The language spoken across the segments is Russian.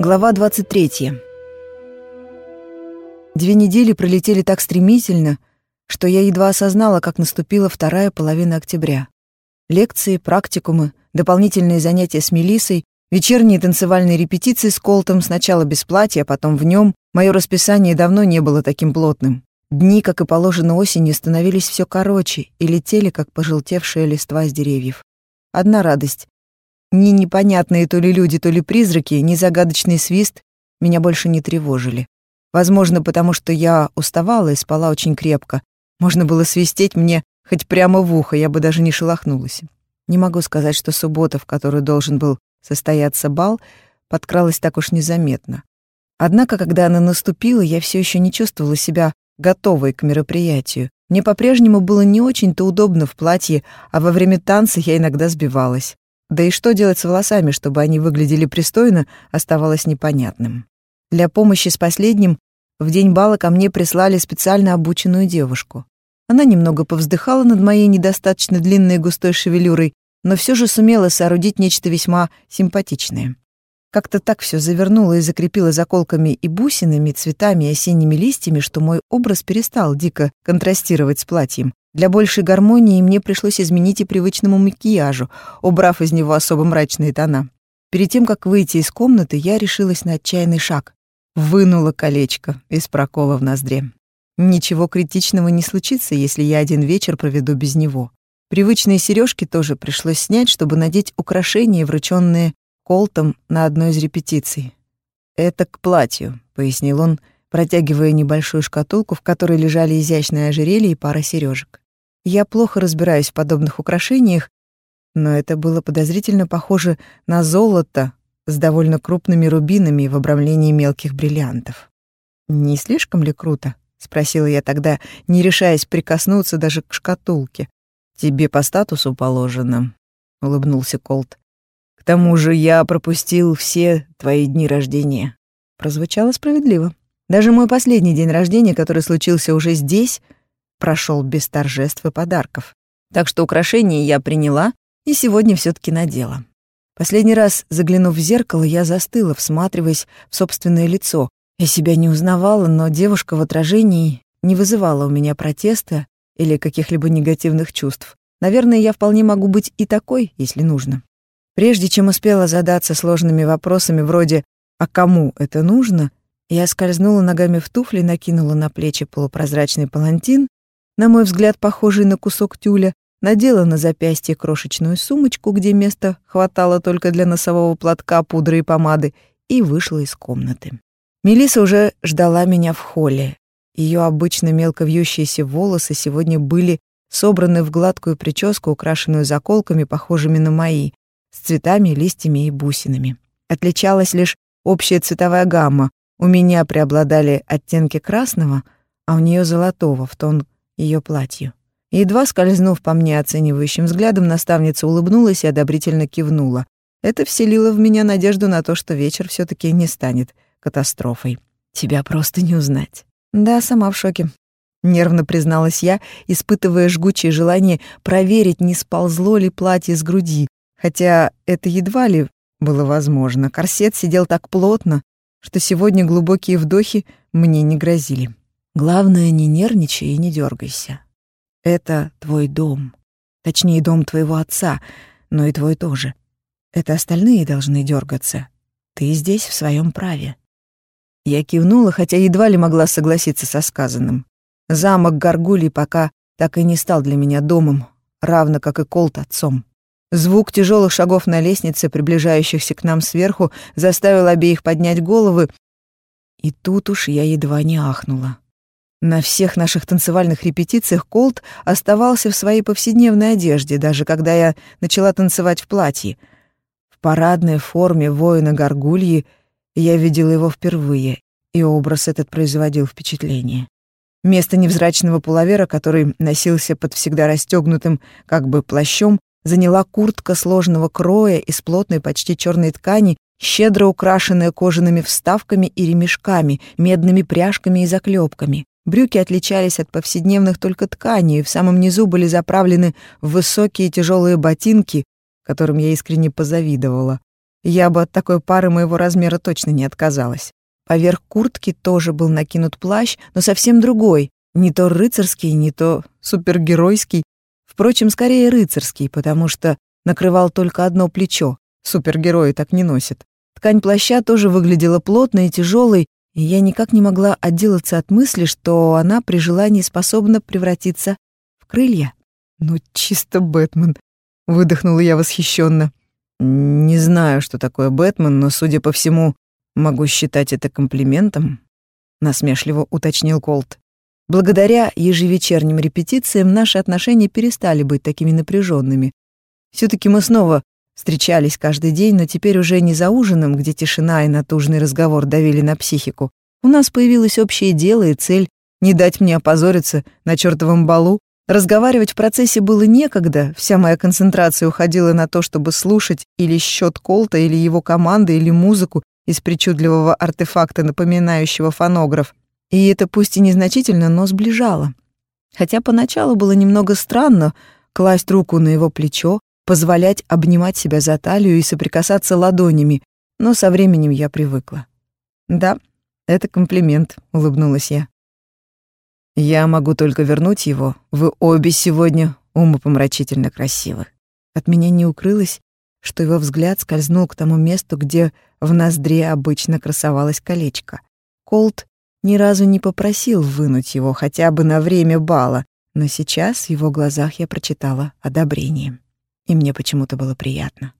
Глава 23. Две недели пролетели так стремительно, что я едва осознала, как наступила вторая половина октября. Лекции, практикумы, дополнительные занятия с Мелиссой, вечерние танцевальные репетиции с Колтом сначала без платья, а потом в нем. Мое расписание давно не было таким плотным. Дни, как и положено осенью, становились все короче и летели, как пожелтевшая листва с деревьев. Одна радость. Ни непонятные то ли люди, то ли призраки, ни загадочный свист меня больше не тревожили. Возможно, потому что я уставала и спала очень крепко. Можно было свистеть мне хоть прямо в ухо, я бы даже не шелохнулась. Не могу сказать, что суббота, в которую должен был состояться бал, подкралась так уж незаметно. Однако, когда она наступила, я все еще не чувствовала себя готовой к мероприятию. Мне по-прежнему было не очень-то удобно в платье, а во время танца я иногда сбивалась. Да и что делать с волосами, чтобы они выглядели пристойно, оставалось непонятным. Для помощи с последним в день бала ко мне прислали специально обученную девушку. Она немного повздыхала над моей недостаточно длинной и густой шевелюрой, но все же сумела соорудить нечто весьма симпатичное. Как-то так все завернула и закрепила заколками и бусинами, цветами и осенними листьями, что мой образ перестал дико контрастировать с платьем, для большей гармонии мне пришлось изменить и привычному макияжу, убрав из него особо мрачные тона. Перед тем, как выйти из комнаты, я решилась на отчаянный шаг. Вынула колечко из прокола в ноздре. Ничего критичного не случится, если я один вечер проведу без него. Привычные сережки тоже пришлось снять, чтобы надеть украшения, врученные Колтом на одной из репетиций. «Это к платью», — пояснил он, протягивая небольшую шкатулку, в которой лежали изящное ожерелье и пара сережек. Я плохо разбираюсь в подобных украшениях, но это было подозрительно похоже на золото с довольно крупными рубинами в обрамлении мелких бриллиантов. «Не слишком ли круто?» — спросила я тогда, не решаясь прикоснуться даже к шкатулке. «Тебе по статусу положено», — улыбнулся Колт. «К тому же я пропустил все твои дни рождения». Прозвучало справедливо. Даже мой последний день рождения, который случился уже здесь, прошел без торжеств и подарков. Так что украшения я приняла и сегодня все таки надела. Последний раз, заглянув в зеркало, я застыла, всматриваясь в собственное лицо. Я себя не узнавала, но девушка в отражении не вызывала у меня протеста или каких-либо негативных чувств. Наверное, я вполне могу быть и такой, если нужно. Прежде чем успела задаться сложными вопросами вроде «а кому это нужно?», я скользнула ногами в туфли, накинула на плечи полупрозрачный палантин на мой взгляд, похожий на кусок тюля, надела на запястье крошечную сумочку, где места хватало только для носового платка, пудры и помады, и вышла из комнаты. Мелиса уже ждала меня в холле. Ее обычно мелко вьющиеся волосы сегодня были собраны в гладкую прическу, украшенную заколками, похожими на мои, с цветами, листьями и бусинами. Отличалась лишь общая цветовая гамма. У меня преобладали оттенки красного, а у нее золотого, в тон ее платью. Едва скользнув по мне оценивающим взглядом, наставница улыбнулась и одобрительно кивнула. Это вселило в меня надежду на то, что вечер все таки не станет катастрофой. Тебя просто не узнать. Да, сама в шоке. Нервно призналась я, испытывая жгучее желание проверить, не сползло ли платье с груди. Хотя это едва ли было возможно. Корсет сидел так плотно, что сегодня глубокие вдохи мне не грозили. Главное, не нервничай и не дергайся. Это твой дом. Точнее, дом твоего отца, но и твой тоже. Это остальные должны дергаться. Ты здесь в своем праве. Я кивнула, хотя едва ли могла согласиться со сказанным. Замок Гаргулий пока так и не стал для меня домом, равно как и Колт отцом. Звук тяжелых шагов на лестнице, приближающихся к нам сверху, заставил обеих поднять головы, и тут уж я едва не ахнула. На всех наших танцевальных репетициях Колт оставался в своей повседневной одежде, даже когда я начала танцевать в платье. В парадной форме воина Гаргульи я видела его впервые, и образ этот производил впечатление. Место невзрачного пуловера, который носился под всегда расстегнутым как бы плащом, заняла куртка сложного кроя из плотной почти черной ткани, щедро украшенная кожаными вставками и ремешками, медными пряжками и заклепками. Брюки отличались от повседневных только тканью, и в самом низу были заправлены высокие тяжелые ботинки, которым я искренне позавидовала. Я бы от такой пары моего размера точно не отказалась. Поверх куртки тоже был накинут плащ, но совсем другой, не то рыцарский, не то супергеройский. Впрочем, скорее рыцарский, потому что накрывал только одно плечо. Супергерои так не носят. Ткань плаща тоже выглядела плотной и тяжелой, и я никак не могла отделаться от мысли, что она при желании способна превратиться в крылья. «Ну, чисто Бэтмен», — выдохнула я восхищенно. «Не знаю, что такое Бэтмен, но, судя по всему, могу считать это комплиментом», — насмешливо уточнил Колт. Благодаря ежевечерним репетициям наши отношения перестали быть такими напряженными. все таки мы снова встречались каждый день, но теперь уже не за ужином, где тишина и натужный разговор давили на психику. У нас появилось общее дело и цель не дать мне опозориться на чертовом балу, Разговаривать в процессе было некогда, вся моя концентрация уходила на то, чтобы слушать или счет Колта, или его команды, или музыку из причудливого артефакта, напоминающего фонограф. И это пусть и незначительно, но сближало. Хотя поначалу было немного странно класть руку на его плечо, позволять обнимать себя за талию и соприкасаться ладонями, но со временем я привыкла. «Да, это комплимент», — улыбнулась я. Я могу только вернуть его. Вы обе сегодня умопомрачительно красивы. От меня не укрылось, что его взгляд скользнул к тому месту, где в ноздре обычно красовалось колечко. Колт ни разу не попросил вынуть его хотя бы на время бала, но сейчас в его глазах я прочитала одобрение. И мне почему-то было приятно.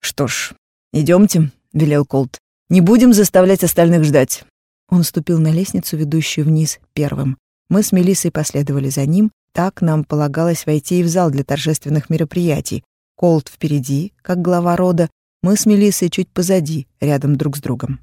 «Что ж, идемте, велел Колт. «Не будем заставлять остальных ждать». Он ступил на лестницу, ведущую вниз, первым. Мы с Мелиссой последовали за ним, так нам полагалось войти и в зал для торжественных мероприятий. Колт впереди, как глава рода, мы с Мелиссой чуть позади, рядом друг с другом.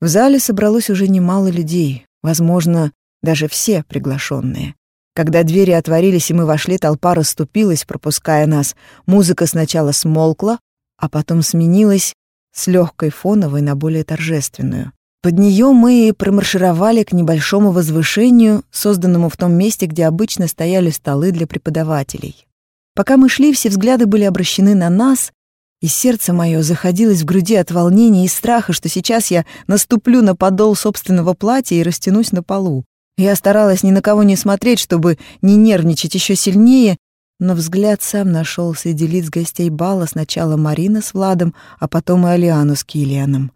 В зале собралось уже немало людей, возможно, даже все приглашенные. Когда двери отворились и мы вошли, толпа расступилась, пропуская нас. Музыка сначала смолкла, а потом сменилась с легкой фоновой на более торжественную. Под нее мы промаршировали к небольшому возвышению, созданному в том месте, где обычно стояли столы для преподавателей. Пока мы шли, все взгляды были обращены на нас, и сердце мое заходилось в груди от волнения и страха, что сейчас я наступлю на подол собственного платья и растянусь на полу. Я старалась ни на кого не смотреть, чтобы не нервничать еще сильнее, но взгляд сам нашел среди лиц гостей бала сначала Марина с Владом, а потом и Алиану с Килианом.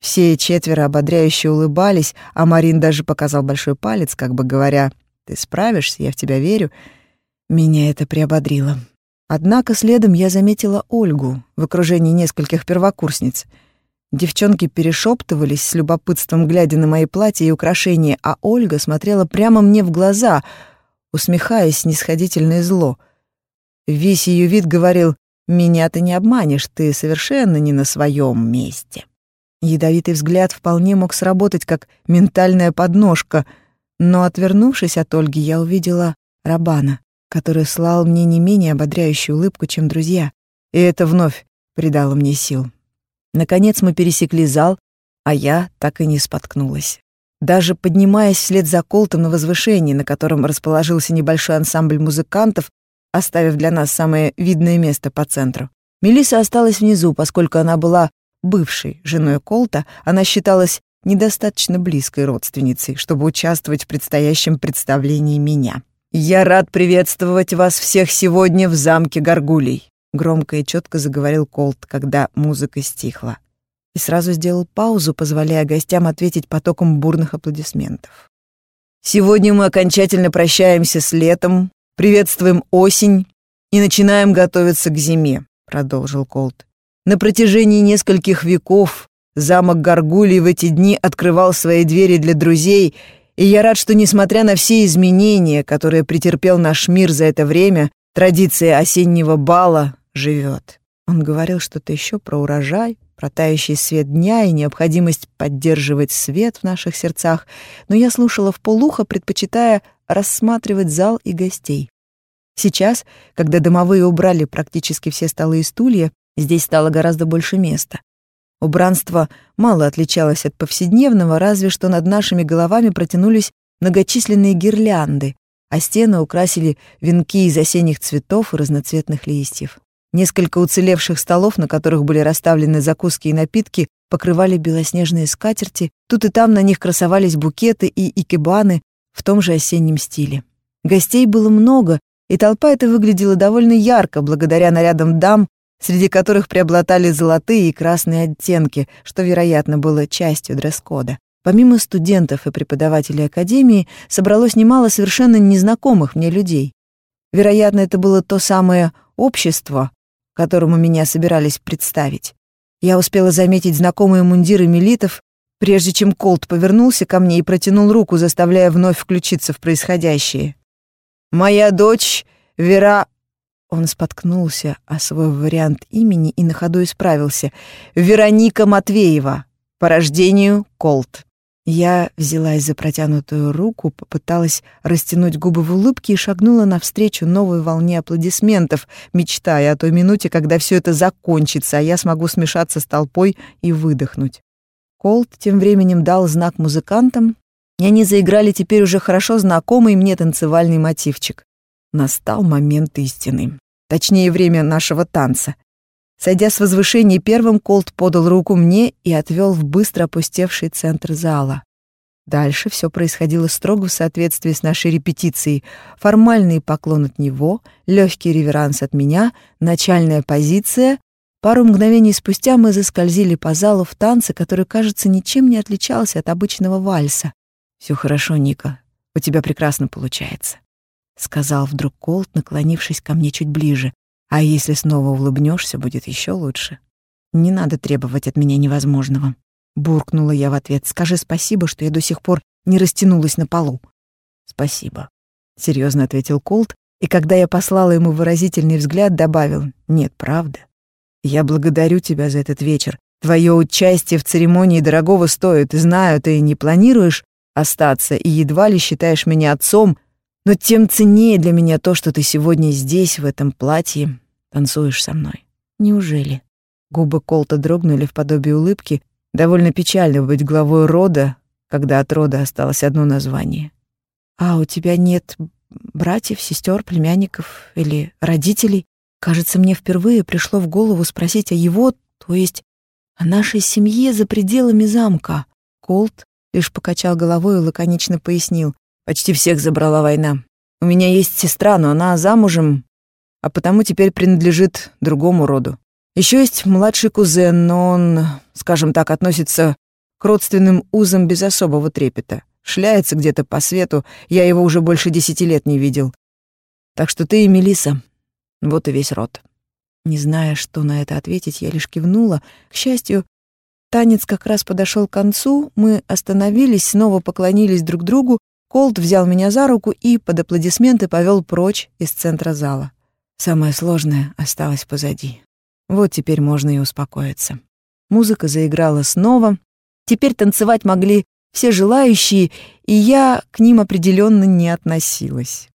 Все четверо ободряюще улыбались, а Марин даже показал большой палец, как бы говоря, «Ты справишься, я в тебя верю». Меня это приободрило. Однако следом я заметила Ольгу в окружении нескольких первокурсниц. Девчонки перешептывались с любопытством, глядя на мои платья и украшения, а Ольга смотрела прямо мне в глаза, усмехаясь снисходительно зло. Весь ее вид говорил «Меня ты не обманешь, ты совершенно не на своем месте». Ядовитый взгляд вполне мог сработать как ментальная подножка, но, отвернувшись от Ольги, я увидела Рабана, который слал мне не менее ободряющую улыбку, чем друзья, и это вновь придало мне сил. Наконец мы пересекли зал, а я так и не споткнулась. Даже поднимаясь вслед за Колтом на возвышении, на котором расположился небольшой ансамбль музыкантов, оставив для нас самое видное место по центру, Мелиса осталась внизу, поскольку она была бывшей женой Колта, она считалась недостаточно близкой родственницей, чтобы участвовать в предстоящем представлении меня. «Я рад приветствовать вас всех сегодня в замке Горгулей», громко и четко заговорил Колт, когда музыка стихла. И сразу сделал паузу, позволяя гостям ответить потоком бурных аплодисментов. «Сегодня мы окончательно прощаемся с летом, приветствуем осень и начинаем готовиться к зиме», продолжил Колт. На протяжении нескольких веков замок Гаргулий в эти дни открывал свои двери для друзей, и я рад, что, несмотря на все изменения, которые претерпел наш мир за это время, традиция осеннего бала живет. Он говорил что-то еще про урожай, про тающий свет дня и необходимость поддерживать свет в наших сердцах, но я слушала в полухо, предпочитая рассматривать зал и гостей. Сейчас, когда домовые убрали практически все столы и стулья, Здесь стало гораздо больше места. Убранство мало отличалось от повседневного, разве что над нашими головами протянулись многочисленные гирлянды, а стены украсили венки из осенних цветов и разноцветных листьев. Несколько уцелевших столов, на которых были расставлены закуски и напитки, покрывали белоснежные скатерти, тут и там на них красовались букеты и икебаны в том же осеннем стиле. Гостей было много, и толпа эта выглядела довольно ярко, благодаря нарядам дам, среди которых преобладали золотые и красные оттенки, что, вероятно, было частью дресс-кода. Помимо студентов и преподавателей академии, собралось немало совершенно незнакомых мне людей. Вероятно, это было то самое общество, которому меня собирались представить. Я успела заметить знакомые мундиры милитов, прежде чем Колт повернулся ко мне и протянул руку, заставляя вновь включиться в происходящее. «Моя дочь Вера...» Он споткнулся о свой вариант имени и на ходу исправился. «Вероника Матвеева. По рождению Колт». Я взялась за протянутую руку, попыталась растянуть губы в улыбке и шагнула навстречу новой волне аплодисментов, мечтая о той минуте, когда все это закончится, а я смогу смешаться с толпой и выдохнуть. Колт тем временем дал знак музыкантам, и они заиграли теперь уже хорошо знакомый мне танцевальный мотивчик. Настал момент истины. Точнее, время нашего танца. Сойдя с возвышения первым, Колт подал руку мне и отвел в быстро опустевший центр зала. Дальше все происходило строго в соответствии с нашей репетицией. Формальный поклон от него, легкий реверанс от меня, начальная позиция. Пару мгновений спустя мы заскользили по залу в танце, который, кажется, ничем не отличался от обычного вальса. Все хорошо, Ника. У тебя прекрасно получается», — сказал вдруг Колт, наклонившись ко мне чуть ближе. А если снова улыбнешься, будет еще лучше. Не надо требовать от меня невозможного. Буркнула я в ответ. Скажи спасибо, что я до сих пор не растянулась на полу. Спасибо. Серьезно ответил Колт, и когда я послала ему выразительный взгляд, добавил. Нет, правда. Я благодарю тебя за этот вечер. Твое участие в церемонии дорогого стоит. Знаю, ты не планируешь остаться и едва ли считаешь меня отцом, но тем ценнее для меня то, что ты сегодня здесь, в этом платье, танцуешь со мной. Неужели? Губы Колта дрогнули в подобии улыбки. Довольно печально быть главой рода, когда от рода осталось одно название. А у тебя нет братьев, сестер, племянников или родителей? Кажется, мне впервые пришло в голову спросить о его, то есть о нашей семье за пределами замка. Колт лишь покачал головой и лаконично пояснил. Почти всех забрала война. У меня есть сестра, но она замужем а потому теперь принадлежит другому роду. Еще есть младший кузен, но он, скажем так, относится к родственным узам без особого трепета. Шляется где-то по свету, я его уже больше десяти лет не видел. Так что ты и Мелиса, вот и весь род. Не зная, что на это ответить, я лишь кивнула. К счастью, танец как раз подошел к концу, мы остановились, снова поклонились друг другу, Колт взял меня за руку и под аплодисменты повел прочь из центра зала. Самое сложное осталось позади. Вот теперь можно и успокоиться. Музыка заиграла снова. Теперь танцевать могли все желающие, и я к ним определенно не относилась.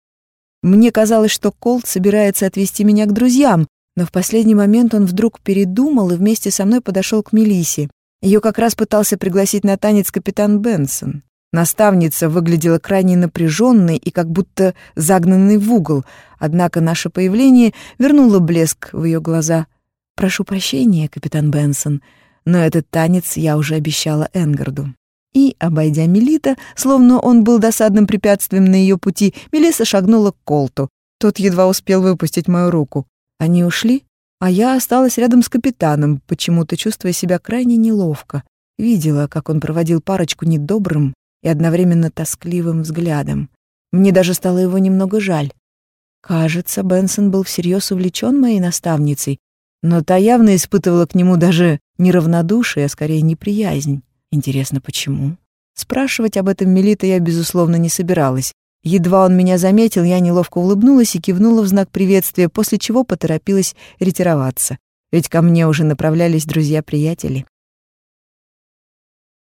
Мне казалось, что Колт собирается отвезти меня к друзьям, но в последний момент он вдруг передумал и вместе со мной подошел к Мелисе. Ее как раз пытался пригласить на танец капитан Бенсон. Наставница выглядела крайне напряженной и как будто загнанной в угол, однако наше появление вернуло блеск в ее глаза. «Прошу прощения, капитан Бенсон, но этот танец я уже обещала Энгарду». И, обойдя Мелита, словно он был досадным препятствием на ее пути, Мелиса шагнула к Колту. Тот едва успел выпустить мою руку. Они ушли, а я осталась рядом с капитаном, почему-то чувствуя себя крайне неловко. Видела, как он проводил парочку недобрым, и одновременно тоскливым взглядом. Мне даже стало его немного жаль. Кажется, Бенсон был всерьез увлечен моей наставницей, но та явно испытывала к нему даже не равнодушие, а скорее неприязнь. Интересно, почему? Спрашивать об этом Мелита я, безусловно, не собиралась. Едва он меня заметил, я неловко улыбнулась и кивнула в знак приветствия, после чего поторопилась ретироваться. Ведь ко мне уже направлялись друзья-приятели.